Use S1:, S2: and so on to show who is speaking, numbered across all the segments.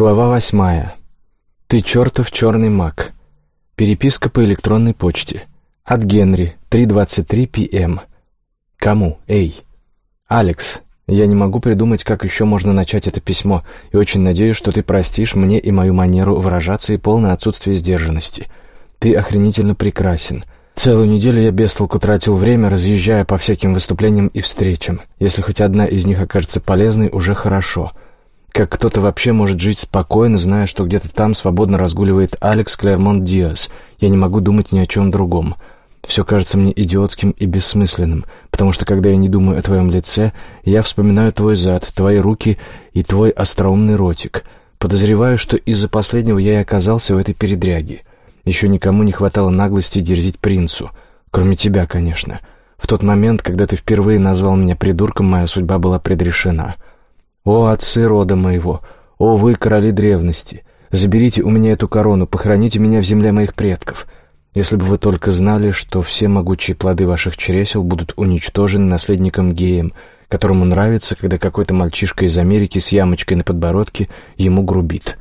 S1: Глава восьмая. Ты чертов черный маг. Переписка по электронной почте. От Генри, 3.23 п.м. Кому? Эй. Алекс, я не могу придумать, как еще можно начать это письмо, и очень надеюсь, что ты простишь мне и мою манеру выражаться и полное отсутствие сдержанности. Ты охренительно прекрасен. Целую неделю я без толку тратил время, разъезжая по всяким выступлениям и встречам. Если хоть одна из них окажется полезной, уже хорошо. Как кто-то вообще может жить спокойно, зная, что где-то там свободно разгуливает Алекс Клермонт Диас. Я не могу думать ни о чем другом. Все кажется мне идиотским и бессмысленным, потому что, когда я не думаю о твоем лице, я вспоминаю твой зад, твои руки и твой остроумный ротик. Подозреваю, что из-за последнего я и оказался в этой передряге. Еще никому не хватало наглости дерзить принцу. Кроме тебя, конечно. В тот момент, когда ты впервые назвал меня придурком, моя судьба была предрешена. О, отцы рода моего! О, вы, короли древности! Заберите у меня эту корону, похороните меня в земле моих предков!» Если бы вы только знали, что все могучие плоды ваших чресел будут уничтожены наследником геем, которому нравится, когда какой-то мальчишка из Америки с ямочкой на подбородке ему грубит.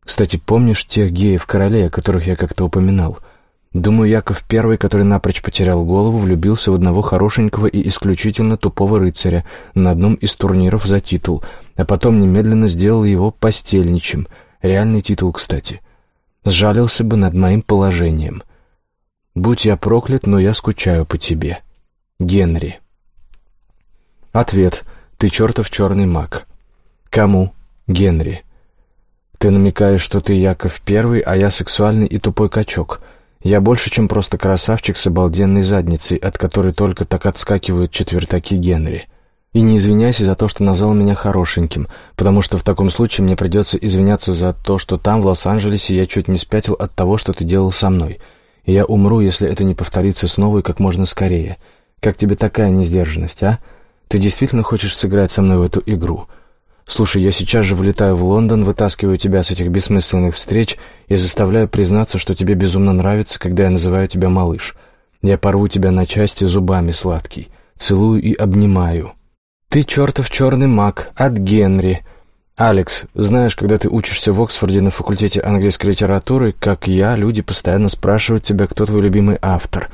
S1: Кстати, помнишь тех геев-королей, о которых я как-то упоминал? Думаю, Яков I, который напрочь потерял голову, влюбился в одного хорошенького и исключительно тупого рыцаря на одном из турниров за титул, а потом немедленно сделал его постельничем. Реальный титул, кстати — сжалился бы над моим положением. Будь я проклят, но я скучаю по тебе. Генри. Ответ. Ты чертов черный маг. Кому? Генри. Ты намекаешь, что ты Яков Первый, а я сексуальный и тупой качок. Я больше, чем просто красавчик с обалденной задницей, от которой только так отскакивают четвертаки Генри. И не извиняйся за то, что назвал меня хорошеньким, потому что в таком случае мне придется извиняться за то, что там, в Лос-Анджелесе, я чуть не спятил от того, что ты делал со мной. И я умру, если это не повторится снова и как можно скорее. Как тебе такая несдержанность, а? Ты действительно хочешь сыграть со мной в эту игру? Слушай, я сейчас же вылетаю в Лондон, вытаскиваю тебя с этих бессмысленных встреч и заставляю признаться, что тебе безумно нравится, когда я называю тебя малыш. Я порву тебя на части зубами сладкий, целую и обнимаю». «Ты чертов черный маг от Генри». «Алекс, знаешь, когда ты учишься в Оксфорде на факультете английской литературы, как я, люди постоянно спрашивают тебя, кто твой любимый автор.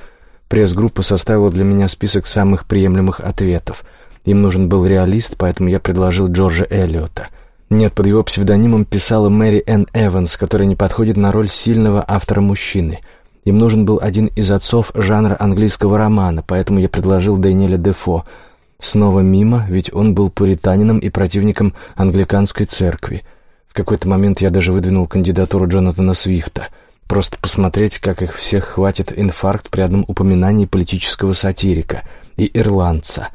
S1: Пресс-группа составила для меня список самых приемлемых ответов. Им нужен был реалист, поэтому я предложил Джорджа Эллиота. Нет, под его псевдонимом писала Мэри Энн Эванс, которая не подходит на роль сильного автора-мужчины. Им нужен был один из отцов жанра английского романа, поэтому я предложил Дэниеля Дефо — Снова мимо, ведь он был пуританином и противником англиканской церкви. В какой-то момент я даже выдвинул кандидатуру Джонатана Свифта. Просто посмотреть, как их всех хватит инфаркт при одном упоминании политического сатирика и ирландца.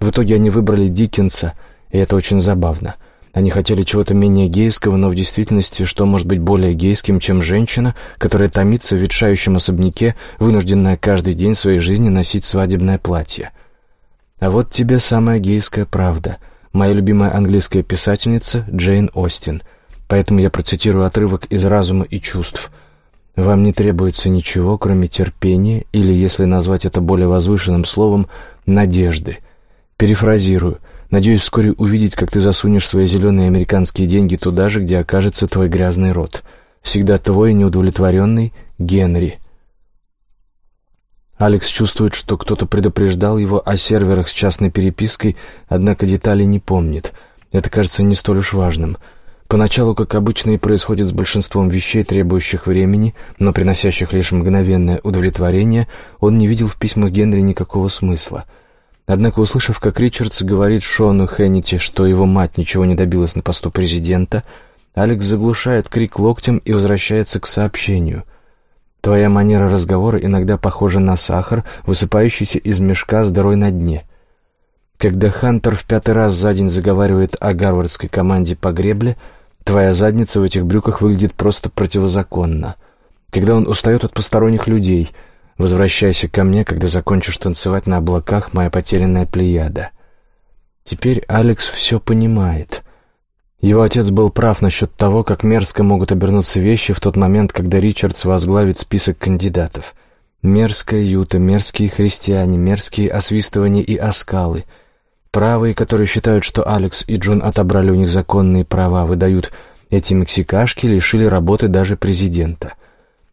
S1: В итоге они выбрали Диккенса, и это очень забавно. Они хотели чего-то менее гейского, но в действительности что может быть более гейским, чем женщина, которая томится в ветшающем особняке, вынужденная каждый день своей жизни носить свадебное платье? А вот тебе самая гейская правда. Моя любимая английская писательница Джейн Остин. Поэтому я процитирую отрывок из «Разума и чувств». «Вам не требуется ничего, кроме терпения, или, если назвать это более возвышенным словом, надежды. Перефразирую. Надеюсь вскоре увидеть, как ты засунешь свои зеленые американские деньги туда же, где окажется твой грязный рот. Всегда твой неудовлетворенный Генри». Алекс чувствует, что кто-то предупреждал его о серверах с частной перепиской, однако деталей не помнит. Это кажется не столь уж важным. Поначалу, как обычно и происходит с большинством вещей, требующих времени, но приносящих лишь мгновенное удовлетворение, он не видел в письмах Генри никакого смысла. Однако, услышав, как Ричардс говорит Шону Хеннити, что его мать ничего не добилась на посту президента, Алекс заглушает крик локтем и возвращается к сообщению — Твоя манера разговора иногда похожа на сахар, высыпающийся из мешка с дырой на дне. Когда Хантер в пятый раз за день заговаривает о гарвардской команде по гребле, твоя задница в этих брюках выглядит просто противозаконно. Когда он устает от посторонних людей, возвращайся ко мне, когда закончишь танцевать на облаках моя потерянная плеяда. Теперь Алекс все понимает — его отец был прав насчет того, как мерзко могут обернуться вещи в тот момент, когда Ричардс возглавит список кандидатов. Мерзкая юта, мерзкие христиане, мерзкие освистывания и оскалы. Правые, которые считают, что Алекс и Джон отобрали у них законные права, выдают Эти мексикашки лишили работы даже президента.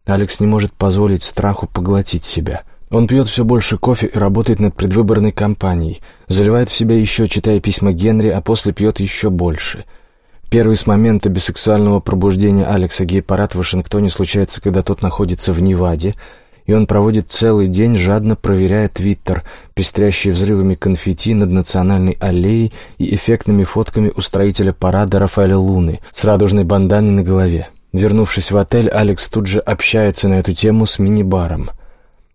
S1: Алекс не может позволить страху поглотить себя. Он пьет все больше кофе и работает над предвыборной кампанией, заливает в себя еще, читая письма Генри, а после пьет еще больше. Первый с момента бисексуального пробуждения Алекса гей-парад в Вашингтоне случается, когда тот находится в Неваде — и он проводит целый день, жадно проверяя твиттер, пестрящий взрывами конфетти над национальной аллеей и эффектными фотками устроителя парада Рафаэля Луны с радужной банданой на голове. Вернувшись в отель, Алекс тут же общается на эту тему с мини-баром.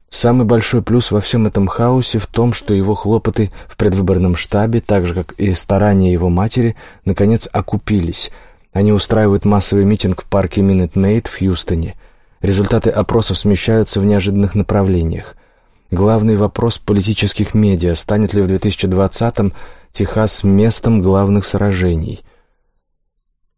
S1: Самый большой плюс во всем этом хаосе в том, что его хлопоты в предвыборном штабе, так же, как и старания его матери, наконец окупились. Они устраивают массовый митинг в парке Минет Мейд в Хьюстоне — Результаты опросов смещаются в неожиданных направлениях. Главный вопрос политических медиа – станет ли в 2020-м Техас местом главных сражений?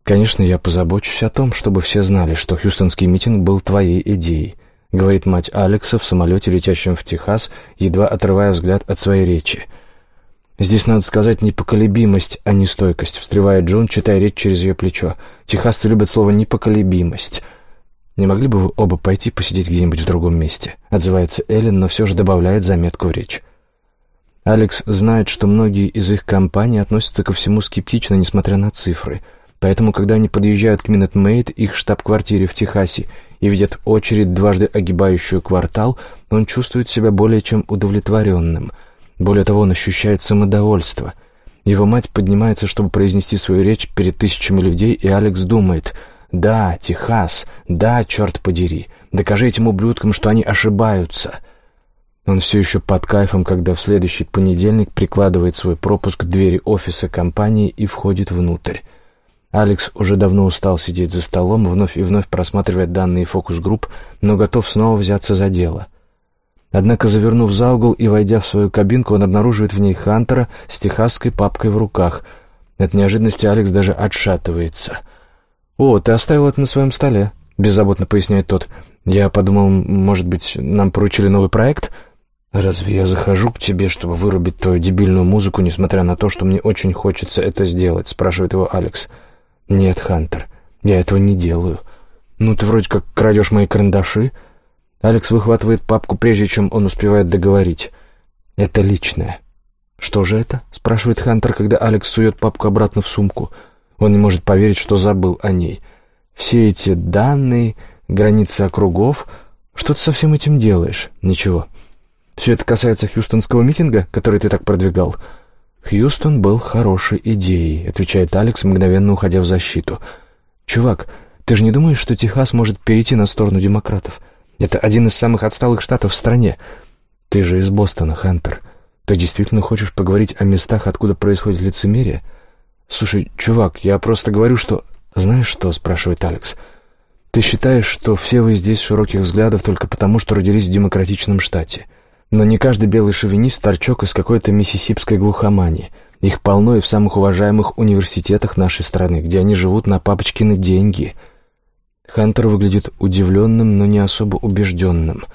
S1: «Конечно, я позабочусь о том, чтобы все знали, что хьюстонский митинг был твоей идеей», говорит мать Алекса в самолете, летящем в Техас, едва отрывая взгляд от своей речи. «Здесь надо сказать непоколебимость, а не стойкость», встревает Джон, читая речь через ее плечо. «Техасцы любят слово «непоколебимость». «Не могли бы вы оба пойти посидеть где-нибудь в другом месте?» — отзывается Эллен, но все же добавляет заметку в речь. Алекс знает, что многие из их компаний относятся ко всему скептично, несмотря на цифры. Поэтому, когда они подъезжают к Минет Мейд, их штаб-квартире в Техасе, и видят очередь, дважды огибающую квартал, он чувствует себя более чем удовлетворенным. Более того, он ощущает самодовольство. Его мать поднимается, чтобы произнести свою речь перед тысячами людей, и Алекс думает — да, Техас, да, черт подери, докажи этим ублюдкам, что они ошибаются. Он все еще под кайфом, когда в следующий понедельник прикладывает свой пропуск к двери офиса компании и входит внутрь. Алекс уже давно устал сидеть за столом, вновь и вновь просматривает данные фокус-групп, но готов снова взяться за дело. Однако, завернув за угол и войдя в свою кабинку, он обнаруживает в ней Хантера с техасской папкой в руках. От неожиданности Алекс даже отшатывается — «О, ты оставил это на своем столе», — беззаботно поясняет тот. «Я подумал, может быть, нам поручили новый проект?» «Разве я захожу к тебе, чтобы вырубить твою дебильную музыку, несмотря на то, что мне очень хочется это сделать?» — спрашивает его Алекс. «Нет, Хантер, я этого не делаю. Ну, ты вроде как крадешь мои карандаши». Алекс выхватывает папку, прежде чем он успевает договорить. «Это личное». «Что же это?» — спрашивает Хантер, когда Алекс сует папку обратно в сумку. «Это он не может поверить, что забыл о ней. Все эти данные, границы округов... Что ты со всем этим делаешь? Ничего. Все это касается хьюстонского митинга, который ты так продвигал? Хьюстон был хорошей идеей, отвечает Алекс, мгновенно уходя в защиту. Чувак, ты же не думаешь, что Техас может перейти на сторону демократов? Это один из самых отсталых штатов в стране. Ты же из Бостона, Хантер. Ты действительно хочешь поговорить о местах, откуда происходит лицемерие? — «Слушай, чувак, я просто говорю, что...» «Знаешь что?» — спрашивает Алекс. «Ты считаешь, что все вы здесь широких взглядов только потому, что родились в демократичном штате. Но не каждый белый шовинист — торчок из какой-то миссисипской глухомании. Их полно и в самых уважаемых университетах нашей страны, где они живут на папочкины деньги». Хантер выглядит удивленным, но не особо убежденным —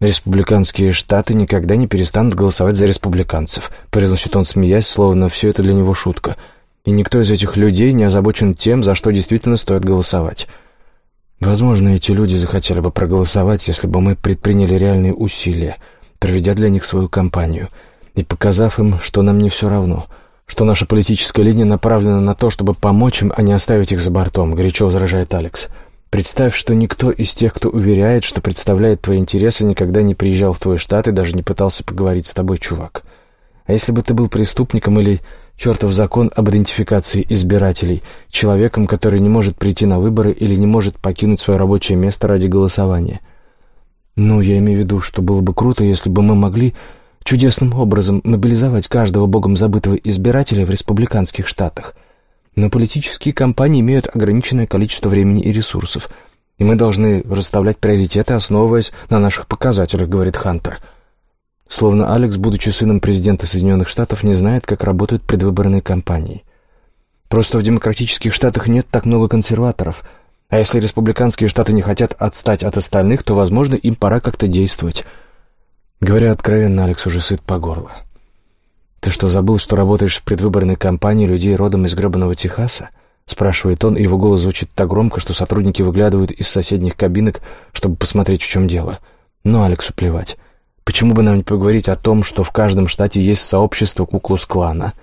S1: «Республиканские штаты никогда не перестанут голосовать за республиканцев», — произносит он, смеясь, словно все это для него шутка и никто из этих людей не озабочен тем, за что действительно стоит голосовать. Возможно, эти люди захотели бы проголосовать, если бы мы предприняли реальные усилия, проведя для них свою кампанию и показав им, что нам не все равно, что наша политическая линия направлена на то, чтобы помочь им, а не оставить их за бортом, горячо возражает Алекс. Представь, что никто из тех, кто уверяет, что представляет твои интересы, никогда не приезжал в твой штат и даже не пытался поговорить с тобой, чувак. А если бы ты был преступником или Чертов закон об идентификации избирателей, человеком, который не может прийти на выборы или не может покинуть свое рабочее место ради голосования. Ну, я имею в виду, что было бы круто, если бы мы могли чудесным образом мобилизовать каждого богом забытого избирателя в республиканских штатах. Но политические кампании имеют ограниченное количество времени и ресурсов, и мы должны расставлять приоритеты, основываясь на наших показателях, говорит Хантер. — Словно Алекс, будучи сыном президента Соединенных Штатов, не знает, как работают предвыборные кампании. Просто в демократических штатах нет так много консерваторов, а если республиканские штаты не хотят отстать от остальных, то, возможно, им пора как-то действовать. Говоря откровенно, Алекс уже сыт по горло. «Ты что, забыл, что работаешь в предвыборной кампании людей родом из гребаного Техаса?» спрашивает он, и его голос звучит так громко, что сотрудники выглядывают из соседних кабинок, чтобы посмотреть, в чем дело. Но Алексу плевать. Почему бы нам не поговорить о том, что в каждом штате есть сообщество Куклус-клана?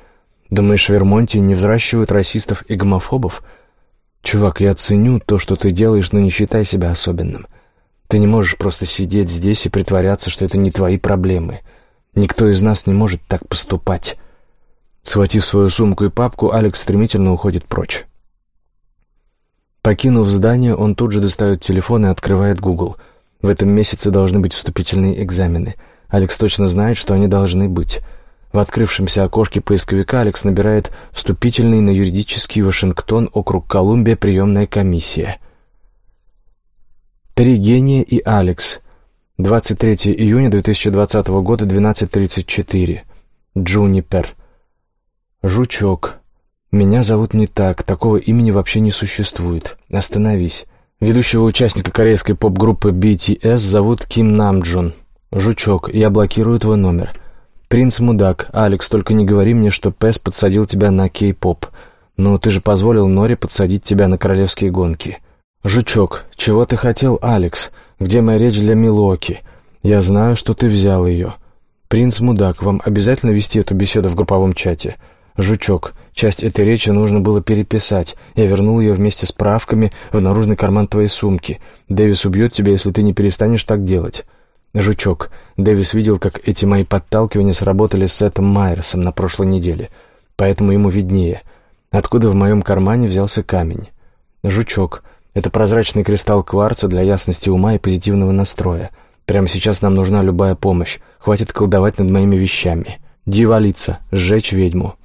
S1: Думаешь, в Вермонте не взращивают расистов и гомофобов? Чувак, я ценю то, что ты делаешь, но не считай себя особенным. Ты не можешь просто сидеть здесь и притворяться, что это не твои проблемы. Никто из нас не может так поступать. Схватив свою сумку и папку, Алекс стремительно уходит прочь. Покинув здание, он тут же достает телефон и открывает Google. В этом месяце должны быть вступительные экзамены. Алекс точно знает, что они должны быть. В открывшемся окошке поисковика Алекс набирает «Вступительный на юридический Вашингтон, округ Колумбия, приемная комиссия». Три гения и Алекс. 23 июня 2020 года, 12.34. Джунипер. Жучок. Меня зовут не так, такого имени вообще не существует. Остановись. Ведущего участника корейской поп-группы BTS зовут Ким Намджун. Жучок, я блокирую твой номер. Принц Мудак, Алекс, только не говори мне, что Пес подсадил тебя на кей-поп. Ну, ты же позволил Норе подсадить тебя на королевские гонки. «Жучок, чего ты хотел, Алекс? Где моя речь для Милоки? Я знаю, что ты взял ее. Принц Мудак, вам обязательно вести эту беседу в групповом чате? Жучок, часть этой речи нужно было переписать. Я вернул ее вместе с правками в наружный карман твоей сумки. Дэвис убьет тебя, если ты не перестанешь так делать». «Жучок, Дэвис видел, как эти мои подталкивания сработали с Сетом Майерсом на прошлой неделе, поэтому ему виднее. Откуда в моем кармане взялся камень?» «Жучок, это прозрачный кристалл кварца для ясности ума и позитивного настроя. Прямо сейчас нам нужна любая помощь. Хватит колдовать над моими вещами. Дьяволица. Сжечь ведьму.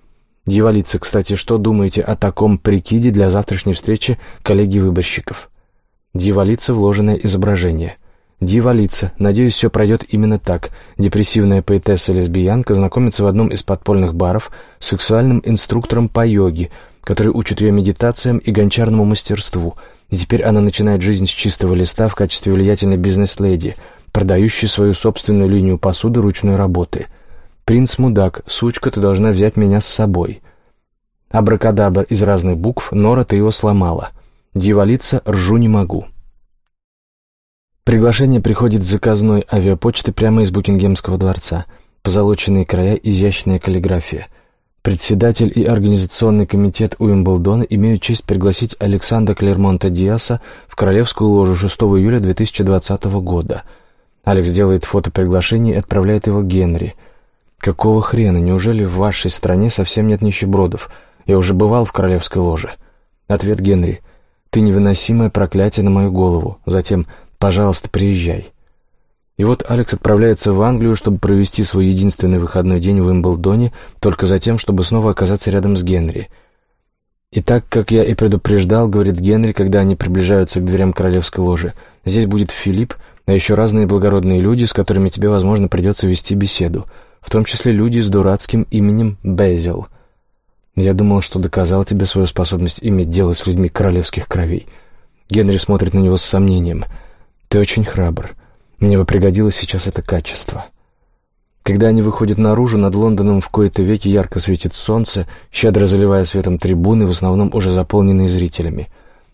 S1: Дьяволица, кстати, что думаете о таком прикиде для завтрашней встречи коллеги-выборщиков? Дьяволица — вложенное изображение. Дьяволица. Надеюсь, все пройдет именно так. Депрессивная поэтесса-лесбиянка знакомится в одном из подпольных баров с сексуальным инструктором по йоге, который учит ее медитациям и гончарному мастерству — и теперь она начинает жизнь с чистого листа в качестве влиятельной бизнес-леди, продающей свою собственную линию посуды ручной работы. «Принц Мудак, сучка, ты должна взять меня с собой». Абракадабр из разных букв, Нора, ты его сломала. Дьяволица, ржу не могу. Приглашение приходит с заказной авиапочты прямо из Букингемского дворца. Позолоченные края, изящная каллиграфия — Председатель и организационный комитет Уимблдона имеют честь пригласить Александра Клермонта Диаса в королевскую ложу 6 июля 2020 года. Алекс делает фото приглашения и отправляет его Генри. «Какого хрена? Неужели в вашей стране совсем нет нищебродов? Я уже бывал в королевской ложе». Ответ Генри. «Ты невыносимое проклятие на мою голову. Затем, пожалуйста, приезжай». И вот Алекс отправляется в Англию, чтобы провести свой единственный выходной день в Уимблдоне, только за тем, чтобы снова оказаться рядом с Генри. «И так, как я и предупреждал, — говорит Генри, когда они приближаются к дверям королевской ложи, — здесь будет Филипп, а еще разные благородные люди, с которыми тебе, возможно, придется вести беседу, в том числе люди с дурацким именем Безил. Я думал, что доказал тебе свою способность иметь дело с людьми королевских кровей». Генри смотрит на него с сомнением. «Ты очень храбр». Мне бы пригодилось сейчас это качество. Когда они выходят наружу, над Лондоном в кои-то веки ярко светит солнце, щедро заливая светом трибуны, в основном уже заполненные зрителями.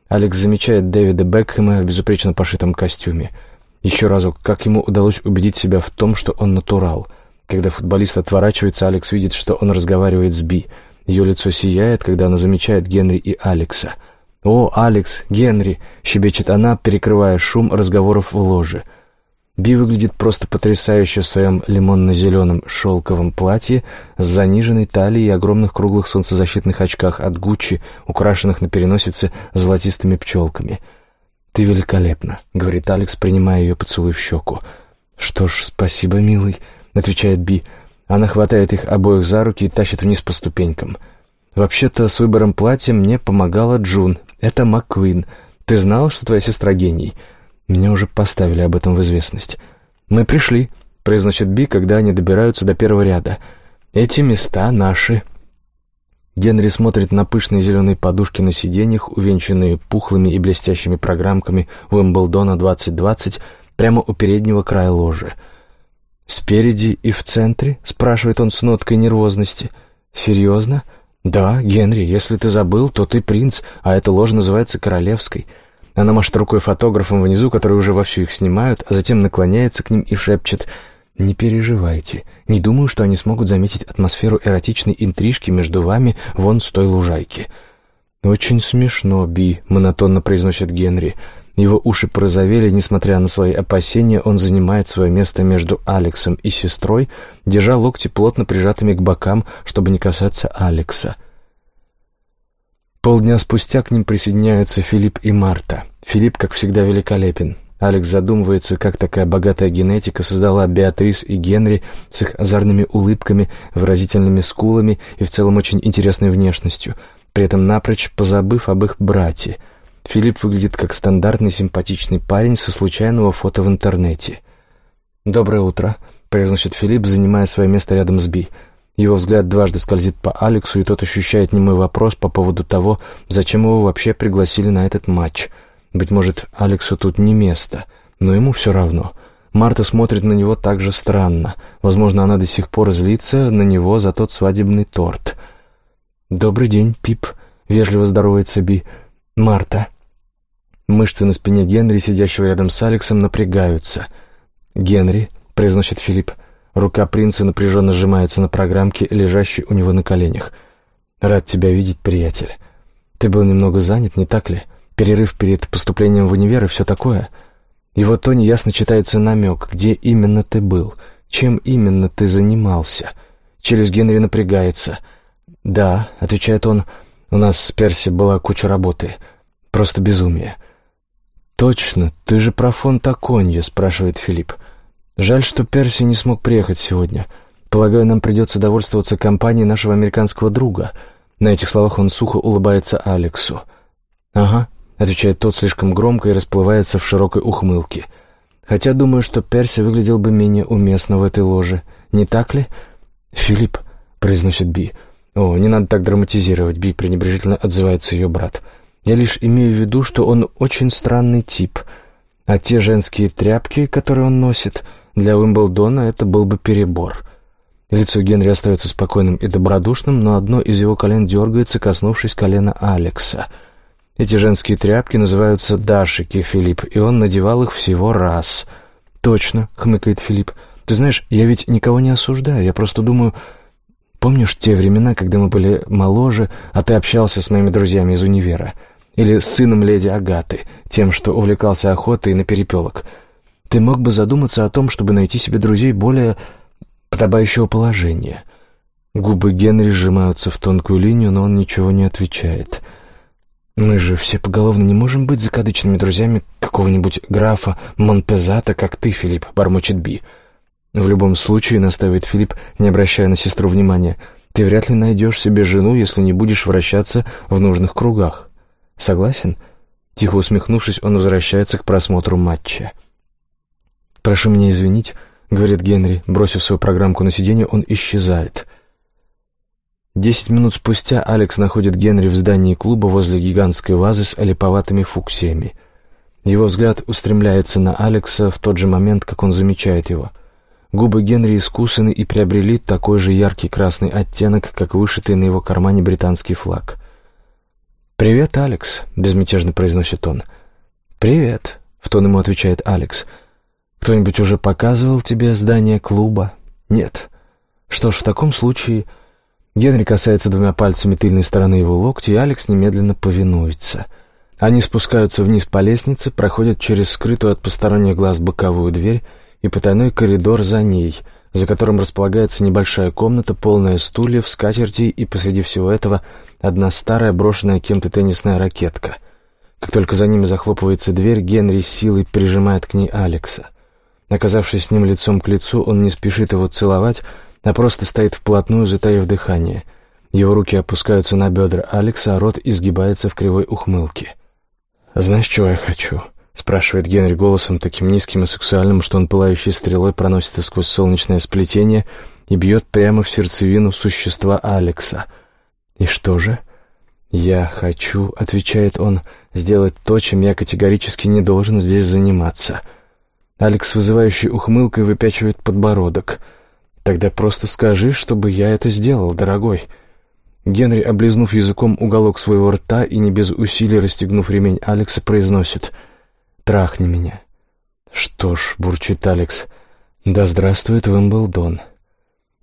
S1: Алекс замечает Дэвида Бекхэма в безупречно пошитом костюме. Еще разок, как ему удалось убедить себя в том, что он натурал. Когда футболист отворачивается, Алекс видит, что он разговаривает с Би. Ее лицо сияет, когда она замечает Генри и Алекса. «О, Алекс, Генри!» — щебечет она, перекрывая шум разговоров в ложе — Би выглядит просто потрясающе в своем лимонно-зеленом шелковом платье с заниженной талией и огромных круглых солнцезащитных очках от Гуччи, украшенных на переносице золотистыми пчелками. «Ты великолепна», — говорит Алекс, принимая ее поцелуй в щеку. «Что ж, спасибо, милый», — отвечает Би. Она хватает их обоих за руки и тащит вниз по ступенькам. «Вообще-то с выбором платья мне помогала Джун. Это МакКуин. Ты знал, что твоя сестра гений?» Меня уже поставили об этом в известность. «Мы пришли», — произносит Би, когда они добираются до первого ряда. «Эти места наши». Генри смотрит на пышные зеленые подушки на сиденьях, увенчанные пухлыми и блестящими программками Уимблдона 2020, прямо у переднего края ложи. «Спереди и в центре?» — спрашивает он с ноткой нервозности. «Серьезно?» «Да, Генри, если ты забыл, то ты принц, а эта ложь называется королевской». Она машет рукой фотографом внизу, которые уже вовсю их снимают, а затем наклоняется к ним и шепчет «Не переживайте. Не думаю, что они смогут заметить атмосферу эротичной интрижки между вами вон с той лужайки». «Очень смешно, Би», — монотонно произносит Генри. Его уши порозовели, несмотря на свои опасения, он занимает свое место между Алексом и сестрой, держа локти плотно прижатыми к бокам, чтобы не касаться Алекса. Полдня спустя к ним присоединяются Филипп и Марта. Филипп, как всегда, великолепен. Алекс задумывается, как такая богатая генетика создала Беатрис и Генри с их озорными улыбками, выразительными скулами и в целом очень интересной внешностью, при этом напрочь позабыв об их брате — Филипп выглядит как стандартный симпатичный парень со случайного фото в интернете. «Доброе утро», — произносит Филипп, занимая свое место рядом с Би. Его взгляд дважды скользит по Алексу, и тот ощущает немой вопрос по поводу того, зачем его вообще пригласили на этот матч. Быть может, Алексу тут не место, но ему все равно. Марта смотрит на него так же странно. Возможно, она до сих пор злится на него за тот свадебный торт. «Добрый день, Пип», — вежливо здоровается Би. «Марта», Мышцы на спине Генри, сидящего рядом с Алексом, напрягаются. «Генри», — произносит Филипп. Рука принца напряженно сжимается на программке, лежащей у него на коленях. «Рад тебя видеть, приятель. Ты был немного занят, не так ли? Перерыв перед поступлением в универ и все такое?» Его тоне ясно читается намек, где именно ты был, чем именно ты занимался. Челюсть Генри напрягается. «Да», — отвечает он, — «у нас с Перси была куча работы. Просто безумие. «Точно, ты же про фон Таконье», — спрашивает Филипп. «Жаль, что Перси не смог приехать сегодня. Полагаю, нам придется довольствоваться компанией нашего американского друга». На этих словах он сухо улыбается Алексу. «Ага», — отвечает тот слишком громко и расплывается в широкой ухмылке. «Хотя думаю, что Перси выглядел бы менее уместно в этой ложе. Не так ли?» «Филипп», — произносит Би. «О, не надо так драматизировать», — Би пренебрежительно отзывается ее брат. «Би». Я лишь имею в виду, что он очень странный тип. А те женские тряпки, которые он носит, для Уимблдона это был бы перебор. Лицо Генри остается спокойным и добродушным, но одно из его колен дергается, коснувшись колена Алекса. Эти женские тряпки называются дашики, Филипп, и он надевал их всего раз. «Точно», — хмыкает Филипп. «Ты знаешь, я ведь никого не осуждаю, я просто думаю...» Помнишь те времена, когда мы были моложе, а ты общался с моими друзьями из универа? Или с сыном леди Агаты, тем, что увлекался охотой на перепелок. Ты мог бы задуматься о том, чтобы найти себе друзей более подобающего положения. Губы Генри сжимаются в тонкую линию, но он ничего не отвечает. Мы же все поголовно не можем быть закадычными друзьями какого-нибудь графа Монпезата, как ты, Филипп, бормочет Би. В любом случае, настаивает Филипп, не обращая на сестру внимания, ты вряд ли найдешь себе жену, если не будешь вращаться в нужных кругах. Согласен?» Тихо усмехнувшись, он возвращается к просмотру матча. «Прошу меня извинить», — говорит Генри. Бросив свою программку на сиденье, он исчезает. Десять минут спустя Алекс находит Генри в здании клуба возле гигантской вазы с олиповатыми фуксиями. Его взгляд устремляется на Алекса в тот же момент, как он замечает его. Губы Генри искусаны и приобрели такой же яркий красный оттенок, как вышитый на его кармане британский флаг — «Привет, Алекс», — безмятежно произносит он. «Привет», — в тон ему отвечает Алекс. «Кто-нибудь уже показывал тебе здание клуба?» «Нет». «Что ж, в таком случае...» Генри касается двумя пальцами тыльной стороны его локтя, и Алекс немедленно повинуется. Они спускаются вниз по лестнице, проходят через скрытую от посторонних глаз боковую дверь и потайной коридор за ней — за которым располагается небольшая комната, полная стульев, скатертей, и посреди всего этого одна старая брошенная кем-то теннисная ракетка. Как только за ними захлопывается дверь, Генри силой прижимает к ней Алекса. Оказавшись с ним лицом к лицу, он не спешит его целовать, а просто стоит вплотную, затаив дыхание. Его руки опускаются на бедра Алекса, а рот изгибается в кривой ухмылке. «Знаешь, чего я хочу?» Спрашивает Генри голосом таким низким и сексуальным, что он пылающей стрелой проносится сквозь солнечное сплетение и бьет прямо в сердцевину существа Алекса. «И что же?» «Я хочу», — отвечает он, — «сделать то, чем я категорически не должен здесь заниматься». Алекс, вызывающий ухмылкой, выпячивает подбородок. «Тогда просто скажи, чтобы я это сделал, дорогой». Генри, облизнув языком уголок своего рта и не без усилий расстегнув ремень Алекса, произносит «Трахни меня». «Что ж», — бурчит Алекс, — «да здравствует Вимблдон».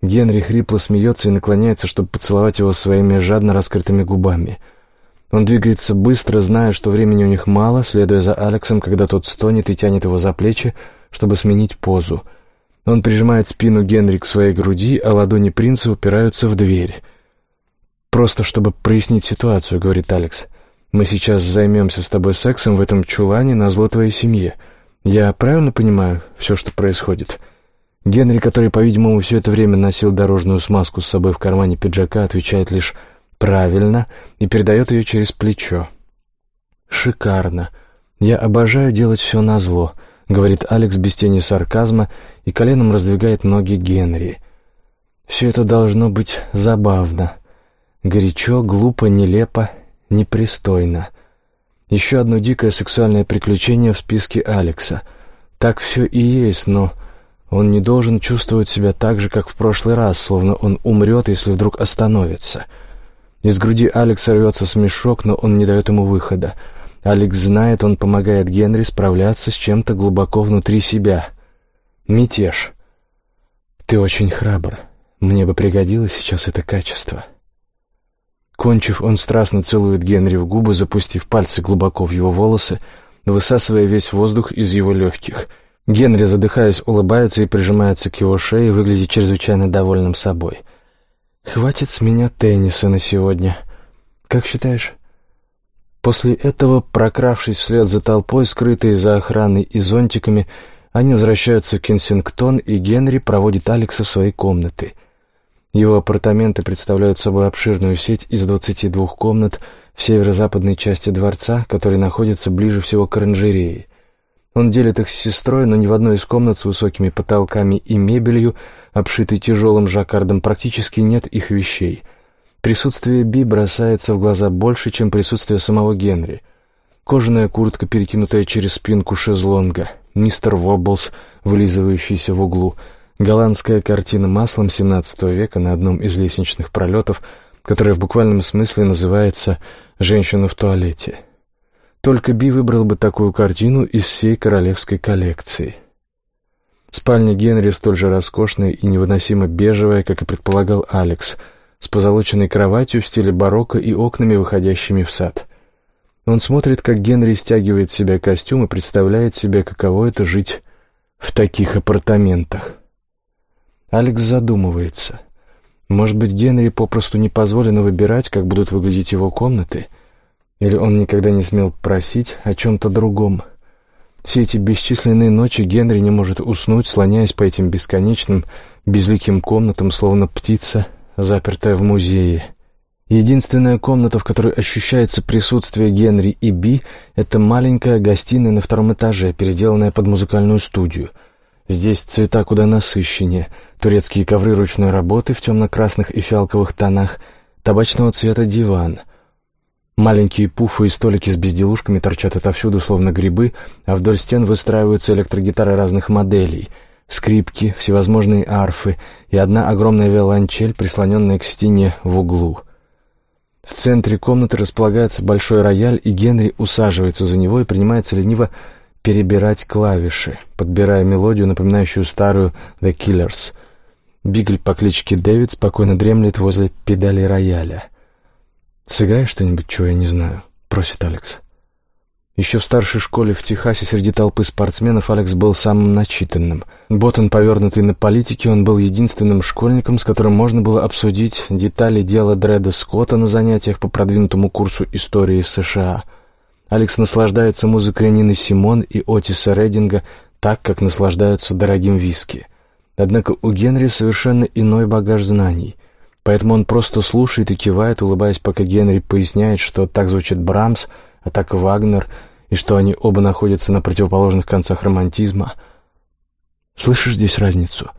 S1: Генри хрипло смеется и наклоняется, чтобы поцеловать его своими жадно раскрытыми губами. Он двигается быстро, зная, что времени у них мало, следуя за Алексом, когда тот стонет и тянет его за плечи, чтобы сменить позу. Он прижимает спину Генри к своей груди, а ладони принца упираются в дверь. «Просто чтобы прояснить ситуацию», — говорит Алекс. «Мы сейчас займемся с тобой сексом в этом чулане на зло твоей семье. Я правильно понимаю все, что происходит?» Генри, который, по-видимому, все это время носил дорожную смазку с собой в кармане пиджака, отвечает лишь «правильно» и передает ее через плечо. «Шикарно. Я обожаю делать все назло», — говорит Алекс без тени сарказма и коленом раздвигает ноги Генри. «Все это должно быть забавно». Горячо, глупо, нелепо, непристойно. Еще одно дикое сексуальное приключение в списке Алекса. Так все и есть, но он не должен чувствовать себя так же, как в прошлый раз, словно он умрет, если вдруг остановится. Из груди Алекса рвется смешок, но он не дает ему выхода. Алекс знает, он помогает Генри справляться с чем-то глубоко внутри себя. Мятеж. «Ты очень храбр. Мне бы пригодилось сейчас это качество». Кончив, он страстно целует Генри в губы, запустив пальцы глубоко в его волосы, высасывая весь воздух из его легких. Генри, задыхаясь, улыбается и прижимается к его шее, выглядит чрезвычайно довольным собой. «Хватит с меня тенниса на сегодня. Как считаешь?» После этого, прокравшись вслед за толпой, скрытые за охраной и зонтиками, они возвращаются в Кенсингтон, и Генри проводит Алекса в свои комнаты — его апартаменты представляют собой обширную сеть из 22 комнат в северо-западной части дворца, который находится ближе всего к оранжерее. Он делит их с сестрой, но ни в одной из комнат с высокими потолками и мебелью, обшитой тяжелым жаккардом, практически нет их вещей. Присутствие Би бросается в глаза больше, чем присутствие самого Генри. Кожаная куртка, перекинутая через спинку шезлонга, мистер Вобблс, вылизывающийся в углу — Голландская картина маслом XVII века на одном из лестничных пролетов, которая в буквальном смысле называется «Женщина в туалете». Только Би выбрал бы такую картину из всей королевской коллекции. Спальня Генри столь же роскошная и невыносимо бежевая, как и предполагал Алекс, с позолоченной кроватью в стиле барокко и окнами, выходящими в сад. Он смотрит, как Генри стягивает себя костюм и представляет себе, каково это жить в таких апартаментах. Алекс задумывается. Может быть, Генри попросту не позволено выбирать, как будут выглядеть его комнаты? Или он никогда не смел просить о чем-то другом? Все эти бесчисленные ночи Генри не может уснуть, слоняясь по этим бесконечным, безликим комнатам, словно птица, запертая в музее. Единственная комната, в которой ощущается присутствие Генри и Би, это маленькая гостиная на втором этаже, переделанная под музыкальную студию — Здесь цвета куда насыщеннее. Турецкие ковры ручной работы в темно-красных и фиалковых тонах, табачного цвета диван. Маленькие пуфы и столики с безделушками торчат отовсюду, словно грибы, а вдоль стен выстраиваются электрогитары разных моделей, скрипки, всевозможные арфы и одна огромная виолончель, прислоненная к стене в углу. В центре комнаты располагается большой рояль, и Генри усаживается за него и принимается лениво перебирать клавиши, подбирая мелодию, напоминающую старую «The Killers». Бигль по кличке Дэвид спокойно дремлет возле педали рояля. «Сыграй что-нибудь, чего я не знаю», — просит Алекс. Еще в старшей школе в Техасе среди толпы спортсменов Алекс был самым начитанным. Боттон, повернутый на политике, он был единственным школьником, с которым можно было обсудить детали дела Дреда Скотта на занятиях по продвинутому курсу истории США — Алекс наслаждается музыкой Нины Симон и Отиса Рединга так, как наслаждаются дорогим виски. Однако у Генри совершенно иной багаж знаний, поэтому он просто слушает и кивает, улыбаясь, пока Генри поясняет, что так звучит Брамс, а так Вагнер, и что они оба находятся на противоположных концах романтизма. Слышишь здесь разницу?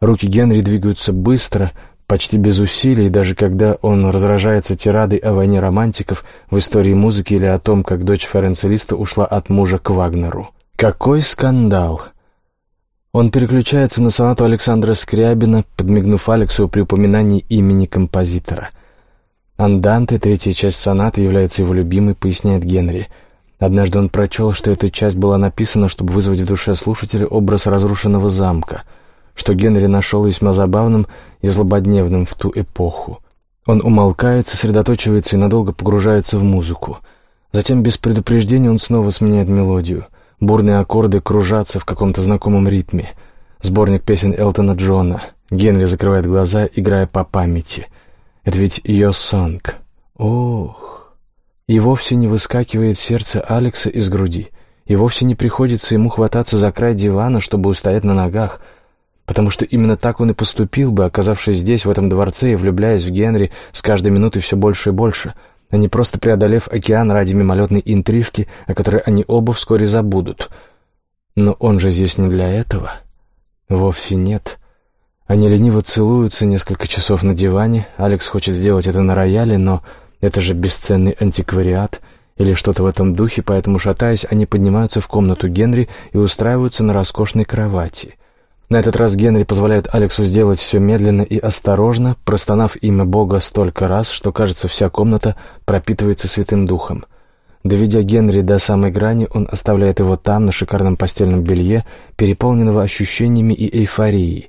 S1: Руки Генри двигаются быстро, почти без усилий, даже когда он разражается тирадой о войне романтиков в истории музыки или о том, как дочь Ференца Листа ушла от мужа к Вагнеру. Какой скандал! Он переключается на сонату Александра Скрябина, подмигнув Алексу при упоминании имени композитора. Анданте, третья часть соната, является его любимой, поясняет Генри. Однажды он прочел, что эта часть была написана, чтобы вызвать в душе слушателя образ разрушенного замка, что Генри нашел весьма забавным и злободневным в ту эпоху. Он умолкает, сосредоточивается и надолго погружается в музыку. Затем без предупреждения он снова сменяет мелодию. Бурные аккорды кружатся в каком-то знакомом ритме. Сборник песен Элтона Джона. Генри закрывает глаза, играя по памяти. Это ведь ее сонг. Ох! И вовсе не выскакивает сердце Алекса из груди. И вовсе не приходится ему хвататься за край дивана, чтобы устоять на ногах — потому что именно так он и поступил бы, оказавшись здесь, в этом дворце, и влюбляясь в Генри с каждой минутой все больше и больше, а не просто преодолев океан ради мимолетной интрижки, о которой они оба вскоре забудут. Но он же здесь не для этого. Вовсе нет. Они лениво целуются несколько часов на диване, Алекс хочет сделать это на рояле, но это же бесценный антиквариат или что-то в этом духе, поэтому, шатаясь, они поднимаются в комнату Генри и устраиваются на роскошной кровати — на этот раз Генри позволяет Алексу сделать все медленно и осторожно, простонав имя Бога столько раз, что, кажется, вся комната пропитывается Святым Духом. Доведя Генри до самой грани, он оставляет его там, на шикарном постельном белье, переполненного ощущениями и эйфорией.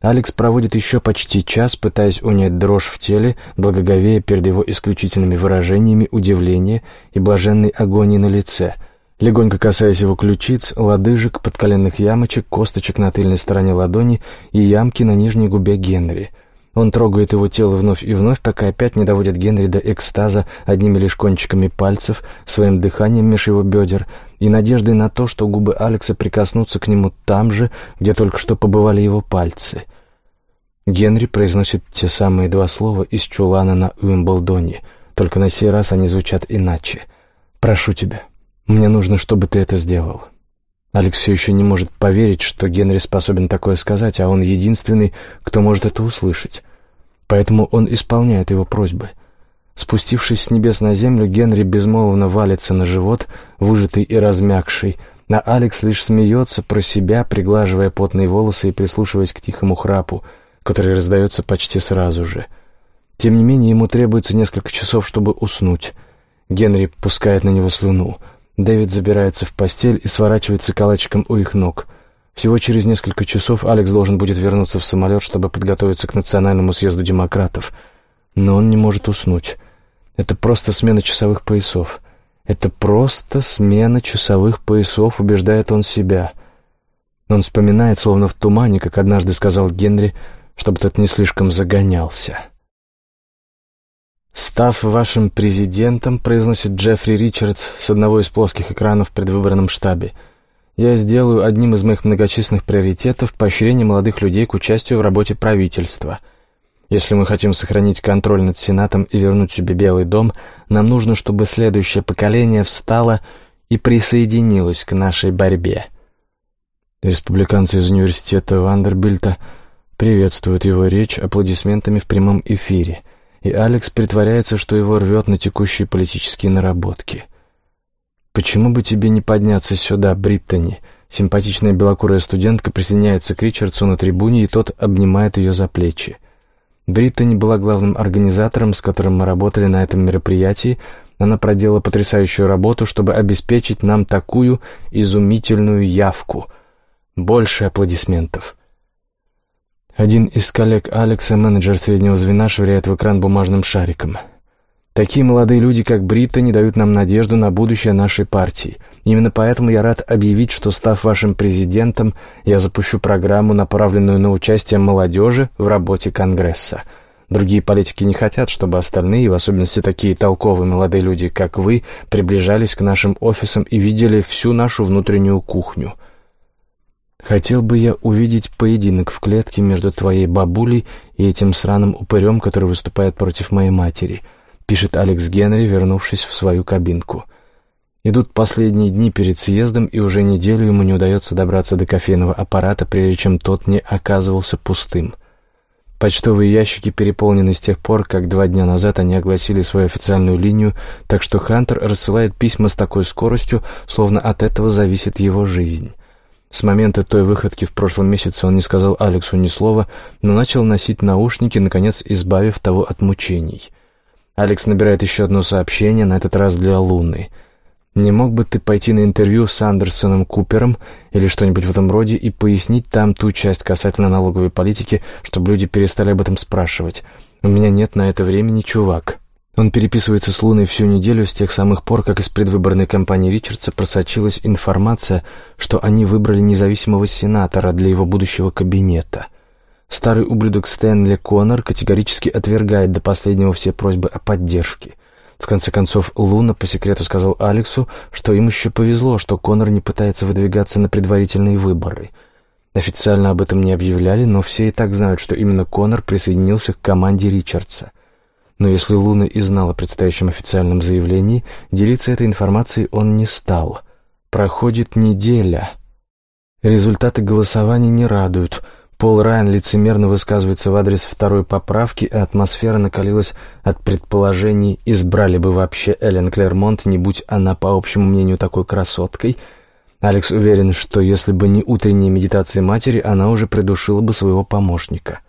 S1: Алекс проводит еще почти час, пытаясь унять дрожь в теле, благоговея перед его исключительными выражениями удивления и блаженной агонии на лице — легонько касаясь его ключиц, лодыжек, подколенных ямочек, косточек на тыльной стороне ладони и ямки на нижней губе Генри. Он трогает его тело вновь и вновь, пока опять не доводит Генри до экстаза одними лишь кончиками пальцев, своим дыханием меж его бедер и надеждой на то, что губы Алекса прикоснутся к нему там же, где только что побывали его пальцы. Генри произносит те самые два слова из чулана на Уимблдоне, только на сей раз они звучат иначе. «Прошу тебя, мне нужно, чтобы ты это сделал». Алекс все еще не может поверить, что Генри способен такое сказать, а он единственный, кто может это услышать. Поэтому он исполняет его просьбы. Спустившись с небес на землю, Генри безмолвно валится на живот, выжатый и размягший, а Алекс лишь смеется про себя, приглаживая потные волосы и прислушиваясь к тихому храпу, который раздается почти сразу же. Тем не менее, ему требуется несколько часов, чтобы уснуть. Генри пускает на него слюну — Дэвид забирается в постель и сворачивается калачиком у их ног. Всего через несколько часов Алекс должен будет вернуться в самолет, чтобы подготовиться к национальному съезду демократов. Но он не может уснуть. Это просто смена часовых поясов. Это просто смена часовых поясов, убеждает он себя. Он вспоминает, словно в тумане, как однажды сказал Генри, чтобы тот не слишком загонялся. «Став вашим президентом», — произносит Джеффри Ричардс с одного из плоских экранов в предвыборном штабе, «я сделаю одним из моих многочисленных приоритетов поощрение молодых людей к участию в работе правительства. Если мы хотим сохранить контроль над Сенатом и вернуть себе Белый дом, нам нужно, чтобы следующее поколение встало и присоединилось к нашей борьбе». Республиканцы из университета Вандербильта приветствуют его речь аплодисментами в прямом эфире — и Алекс притворяется, что его рвет на текущие политические наработки. «Почему бы тебе не подняться сюда, Бриттани?» Симпатичная белокурая студентка присоединяется к Ричардсу на трибуне, и тот обнимает ее за плечи. Бриттани была главным организатором, с которым мы работали на этом мероприятии. Она проделала потрясающую работу, чтобы обеспечить нам такую изумительную явку. Больше аплодисментов. Один из коллег Алекса, менеджер среднего звена, швыряет в экран бумажным шариком. Такие молодые люди, как Брита, не дают нам надежду на будущее нашей партии. Именно поэтому я рад объявить, что, став вашим президентом, я запущу программу, направленную на участие молодежи в работе Конгресса. Другие политики не хотят, чтобы остальные, в особенности такие толковые молодые люди, как вы, приближались к нашим офисам и видели всю нашу внутреннюю кухню — Хотел бы я увидеть поединок в клетке между твоей бабулей и этим сраным упырем, который выступает против моей матери», — пишет Алекс Генри, вернувшись в свою кабинку. Идут последние дни перед съездом, и уже неделю ему не удается добраться до кофейного аппарата, прежде чем тот не оказывался пустым. Почтовые ящики переполнены с тех пор, как два дня назад они огласили свою официальную линию, так что Хантер рассылает письма с такой скоростью, словно от этого зависит его жизнь. С момента той выходки в прошлом месяце он не сказал Алексу ни слова, но начал носить наушники, наконец избавив того от мучений. Алекс набирает еще одно сообщение, на этот раз для Луны. «Не мог бы ты пойти на интервью с Андерсоном Купером или что-нибудь в этом роде и пояснить там ту часть касательно налоговой политики, чтобы люди перестали об этом спрашивать? У меня нет на это времени, чувак». Он переписывается с Луной всю неделю с тех самых пор, как из предвыборной кампании Ричардса просочилась информация, что они выбрали независимого сенатора для его будущего кабинета. Старый ублюдок Стэнли Коннор категорически отвергает до последнего все просьбы о поддержке. В конце концов, Луна по секрету сказал Алексу, что им еще повезло, что Коннор не пытается выдвигаться на предварительные выборы. Официально об этом не объявляли, но все и так знают, что именно Коннор присоединился к команде Ричардса. Но если Луна и знал о предстоящем официальном заявлении, делиться этой информацией он не стал. Проходит неделя. Результаты голосования не радуют — Пол Райан лицемерно высказывается в адрес второй поправки, а атмосфера накалилась от предположений, избрали бы вообще Эллен Клермонт, не будь она, по общему мнению, такой красоткой. Алекс уверен, что если бы не утренние медитации матери, она уже придушила бы своего помощника.